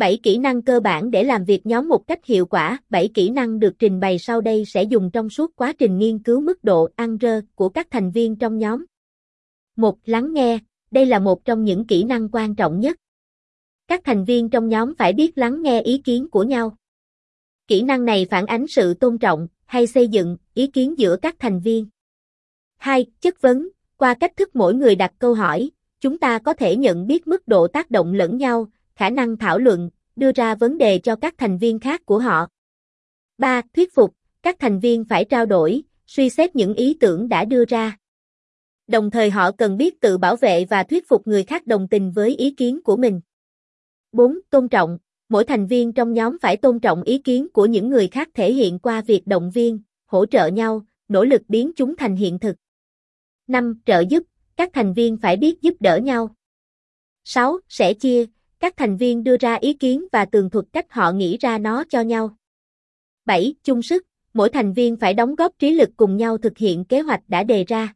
7 kỹ năng cơ bản để làm việc nhóm một cách hiệu quả. 7 kỹ năng được trình bày sau đây sẽ dùng trong suốt quá trình nghiên cứu mức độ ăn rơ của các thành viên trong nhóm. 1. Lắng nghe. Đây là một trong những kỹ năng quan trọng nhất. Các thành viên trong nhóm phải biết lắng nghe ý kiến của nhau. Kỹ năng này phản ánh sự tôn trọng hay xây dựng ý kiến giữa các thành viên. 2. Chất vấn. Qua cách thức mỗi người đặt câu hỏi, chúng ta có thể nhận biết mức độ tác động lẫn nhau, khả năng thảo luận, đưa ra vấn đề cho các thành viên khác của họ. 3. Thuyết phục, các thành viên phải trao đổi, suy xét những ý tưởng đã đưa ra. Đồng thời họ cần biết tự bảo vệ và thuyết phục người khác đồng tình với ý kiến của mình. 4. Tôn trọng, mỗi thành viên trong nhóm phải tôn trọng ý kiến của những người khác thể hiện qua việc động viên, hỗ trợ nhau, nỗ lực biến chúng thành hiện thực. 5. Trợ giúp, các thành viên phải biết giúp đỡ nhau. 6. Sẻ chia, các thành viên đưa ra ý kiến và tường thuật cách họ nghĩ ra nó cho nhau. 7. Chung sức, mỗi thành viên phải đóng góp trí lực cùng nhau thực hiện kế hoạch đã đề ra.